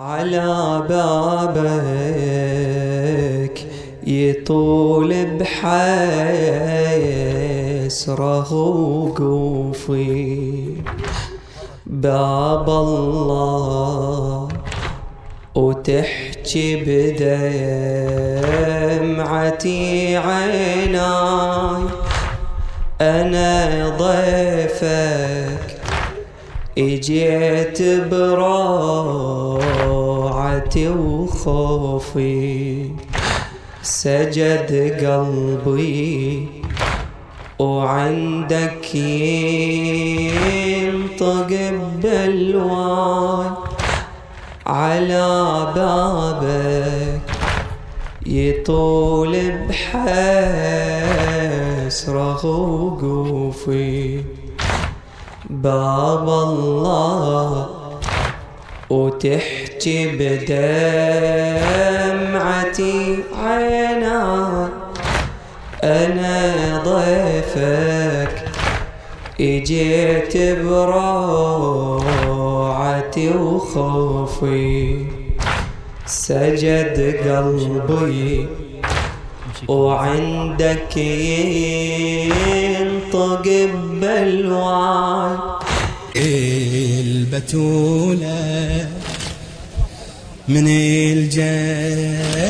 على بابك يطول بحسره وقوفي باب الله وتحكي بدمعتي عيناي. أنا ضيفك إجيت وخوفي. سجد قلبي وعندك ينطق بلواي على بابك يطول بحسره وقوفي باب الله وتحكي بدمعتي عيناي أنا ضيفك إجيت براعتي وخوفي. سجد قلبي وعندك ينطق بلواي البتولة. من الجنة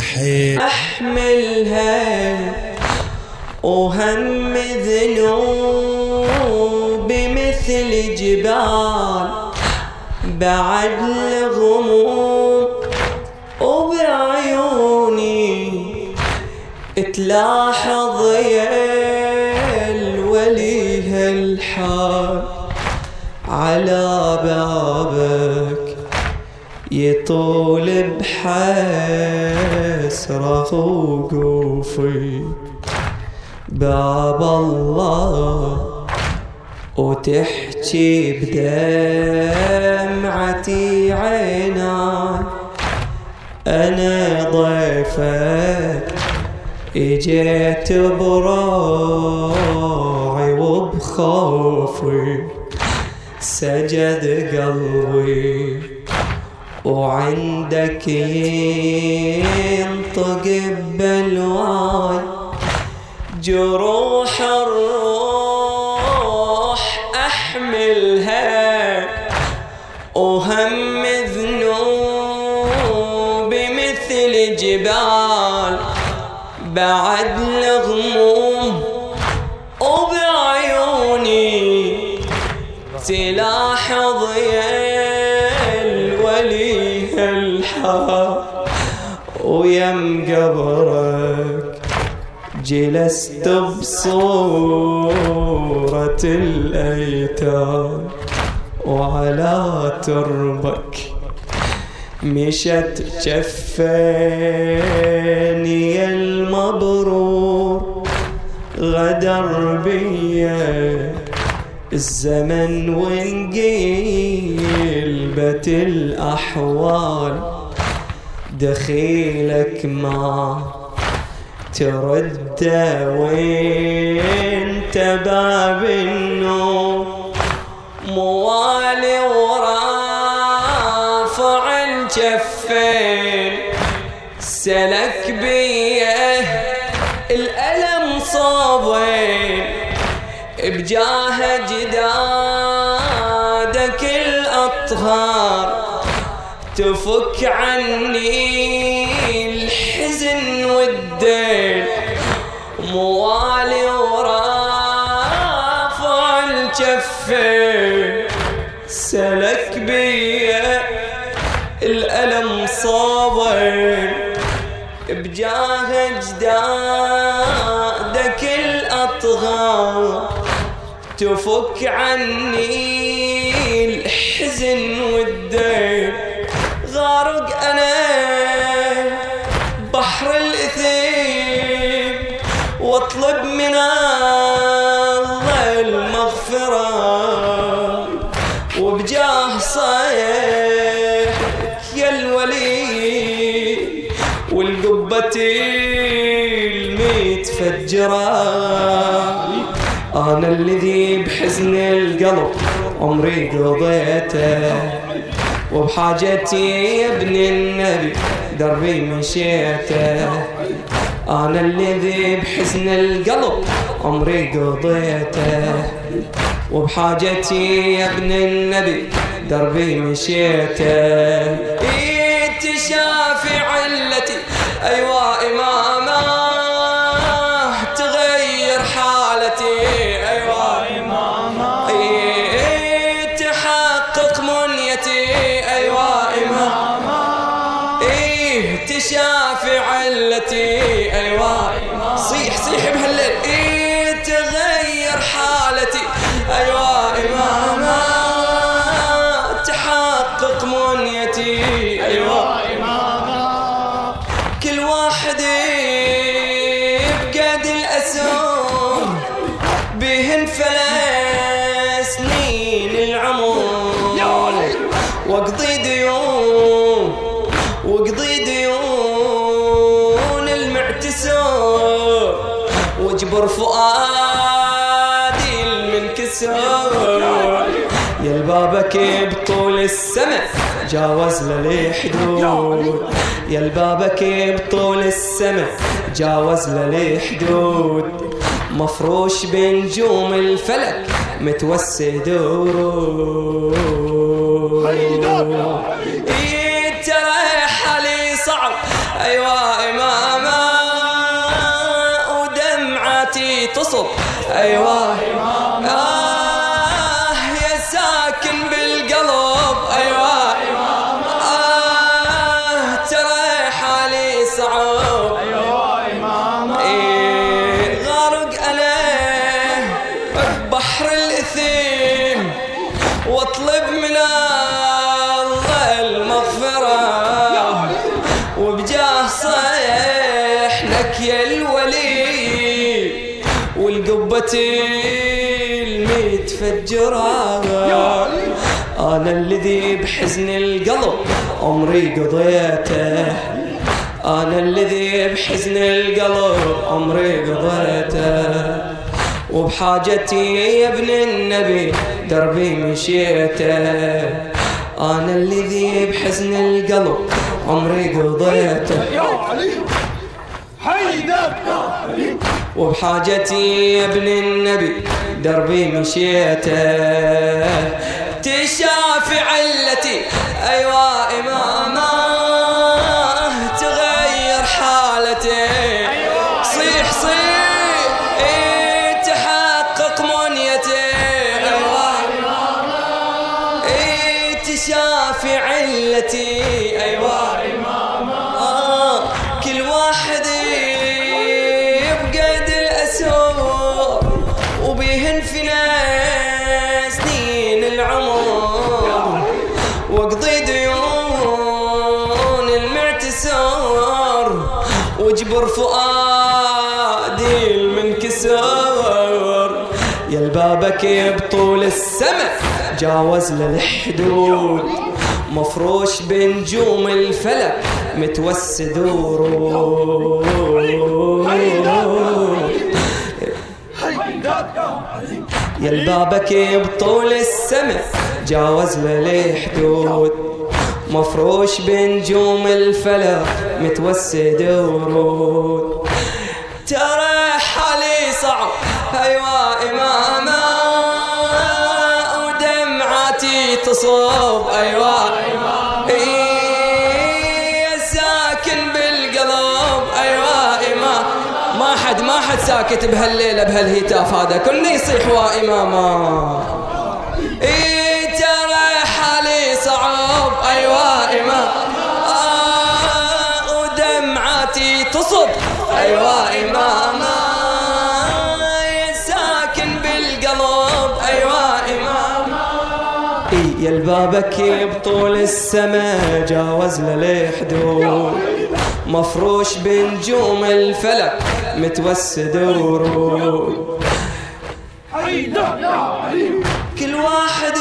حيل. أحملها وهم ذنوب مثل جبال. بعد الغموم وبعيوني تلاحظ يا الولي هالحال على بابك يطول بحسرة وقوفي. باب الله وتحكي بدمعتي عيناي. أنا ضيفك إجيت براعي وبخوفي. سجد قلبي وعندك ينطق بلواي جروح الروح أحملها وهم ذنوب مثل جبال. بعد الغموم وبعيوني تلاحظ يا ويم قبرك جلست بصورة الأيتام وعلى تربك مشت جفاني المبرور غدر بيا الزمن وانقلبت الأحوال دخيلك ما ترد وانت باب النور. موالي ورافع الجفين سلك بيه الألم صابين. بجاه جدادك تفك عني الحزن والدين موالي ورافع الجفين سلك بيا الألم صابر بجاه جدادك الأطغار تفك عني الحزن والدين بحر الإثيم واطلب من الله المغفرة وبجاه صيح يا الولي والقبة المتفجرة أنا الذي بحزن القلب عمري قضيته وبحاجتي يا ابن النبي دربي مشيته أنا الذي بحزن القلب عمري قضيته. وبحاجتي يا ابن النبي دربي مشيته إيه تشافي علتي أيوا صيح صيح بهالليل. إيه تغير حالتي؟ أيوا واجبر فؤادي المنكسر يا البابك بطول السماء جاوز للي حدود يا البابك بطول السماء جاوز للي حدود مفروش بنجوم الفلك متوسد ورود. إيه ترى حالي صعب. ايوا ودمعتي تصب. ايوا آه يا ساكن بالقلب. والقبة المتفجرة. أنا الذي بحزن القلب عمري قضيته. أنا الذي بحزن القلب عمري قضيته. وبحاجتي يا ابن النبي دربي مشيته. أنا الذي بحزن القلب عمري قضيته يا علي حيدر يا علي وبحاجتي يا ابن النبي دربي مشيته تشافي علتي أيوا إمامة. وبيهن فينا سنين العمر. واقضي ديون المعتسر. واجبر فؤادي المنكسر. يا البابك بطول السماء جاوز للحدود. مفروش بنجوم الفلك متوسد ورود. يا البابك بطول السماء جاوز للي حدود مفروش بنجوم الفلك متوسد ورود. ترى حالي صعب ايوا إمامة ودمعتي تصب ايوا إيه ساكت بهالليله بهالهتاف هذا كله يصيح وإماما. إيه ترى حالي صعب. ايوا إمام. آه ودمعتي تصب. ايوا اماما يا ساكن بالقلب. ايوا اماما إيه يا البابك بطول السما جاوز للي حدود. مفروش بنجوم الفلك متوسد ورود كل واحد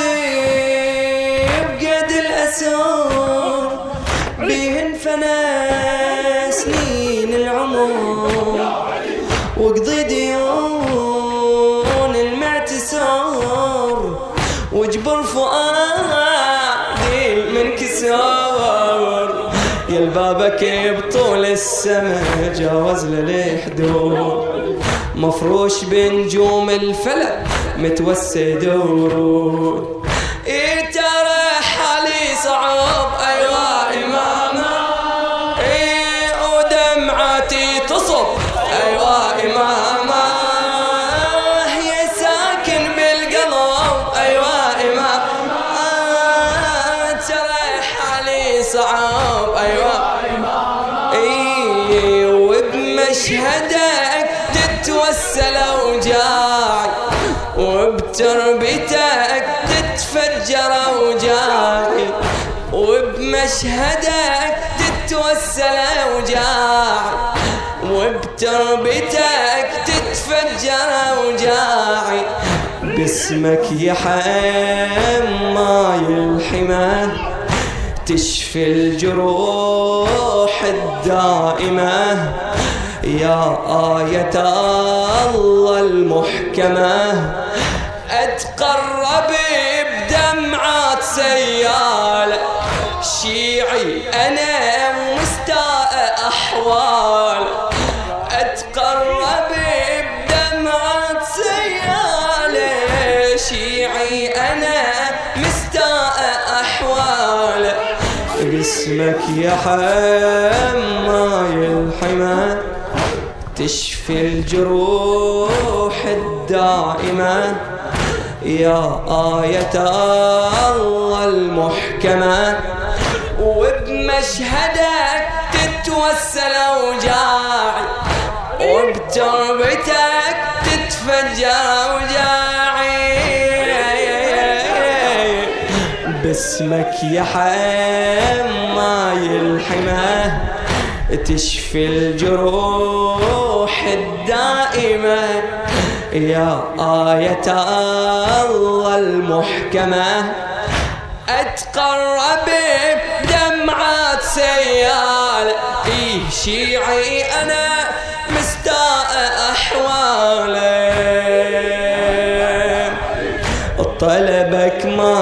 السما جاوز للحدود. مفروش بنجوم الفلك متوسد ورود. وبتربتك تتفجر أوجاعي وبمشهدك تتوسل أوجاعي وبتربتك تتفجر أوجاعي باسمك يا حماي الحمى تشفي الجروح الدائمة. يا آية الله المحكمة أتقرب بدمعات سيالة. شيعي أنا مستاء أحوال. أتقرب بدمعات سيالة. شيعي أنا مستاء أحوال. باسمك يا حماي الحمى تشفي الجروح الدائمة. يا آية الله المحكمة وبمشهدك تتوسل أوجاعي وبتربتك تتفجر أوجاعي باسمك يا حماي الحمى تشفي الجروح الدائمة. يا آية الله المحكمة أتقرب بدمعات سيال. إيه شيعي أنا مستاء أحواله طلبك ما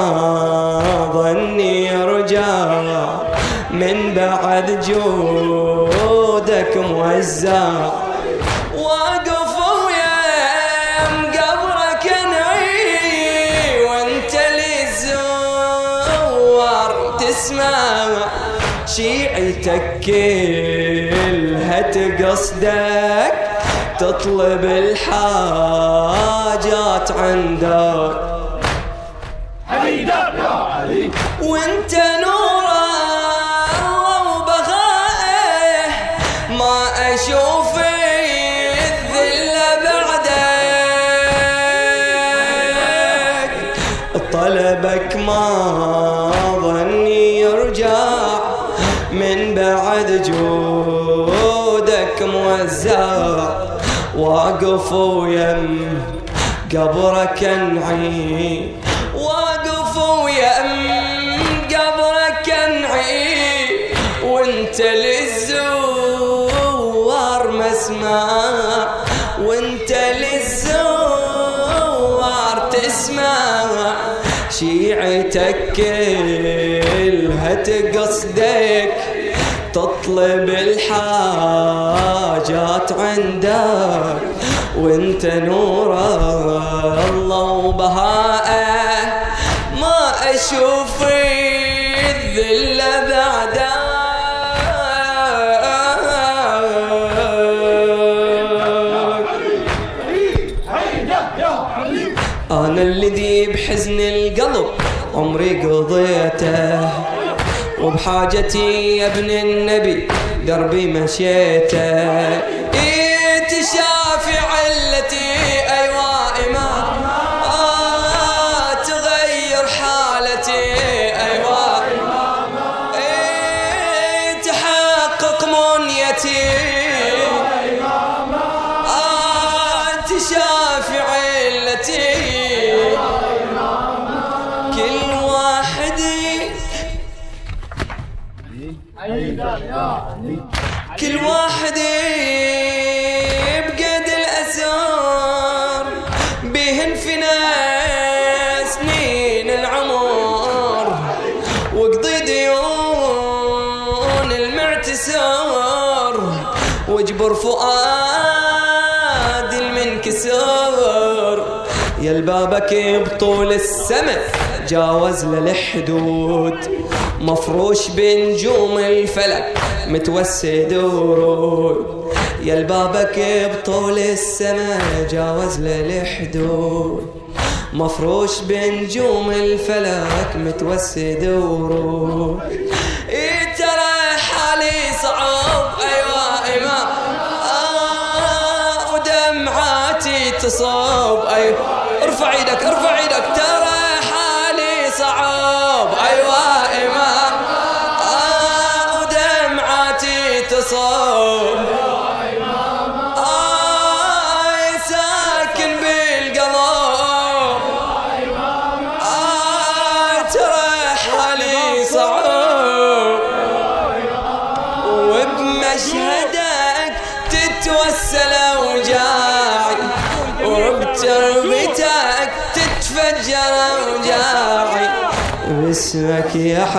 ظني يرجع من بعد جودك موزع. تسمع شيعتك كلها تقصدك تطلب الحاجات عندك. حيدر يا علي. وانت طلبك ما ظني يرجع من بعد جودك موزع. واقف ويم قبرك انعي واقف ويم قبرك انعي وانت للزوار مسمع شيعتك كلها تقصدك تطلب الحاجات عندك. وانت نور الله وبهاءه ما أشوف الذل بعدك. عمري قضيته. وبحاجتي يا ابن النبي دربي مشيته. كل واحد البابك بطول السماء جاوز للحدود. مفروش بنجوم الفلك متوسد ورود. يا البابك بطول السماء جاوز للحدود. مفروش بنجوم الفلك متوسد ورود. إيه ترى حالي صعب؟ أيوه امام آه ودمعاتي تصاب أيوه. أرفع إيدك أرفع إيدك. باسمك يا حبيبي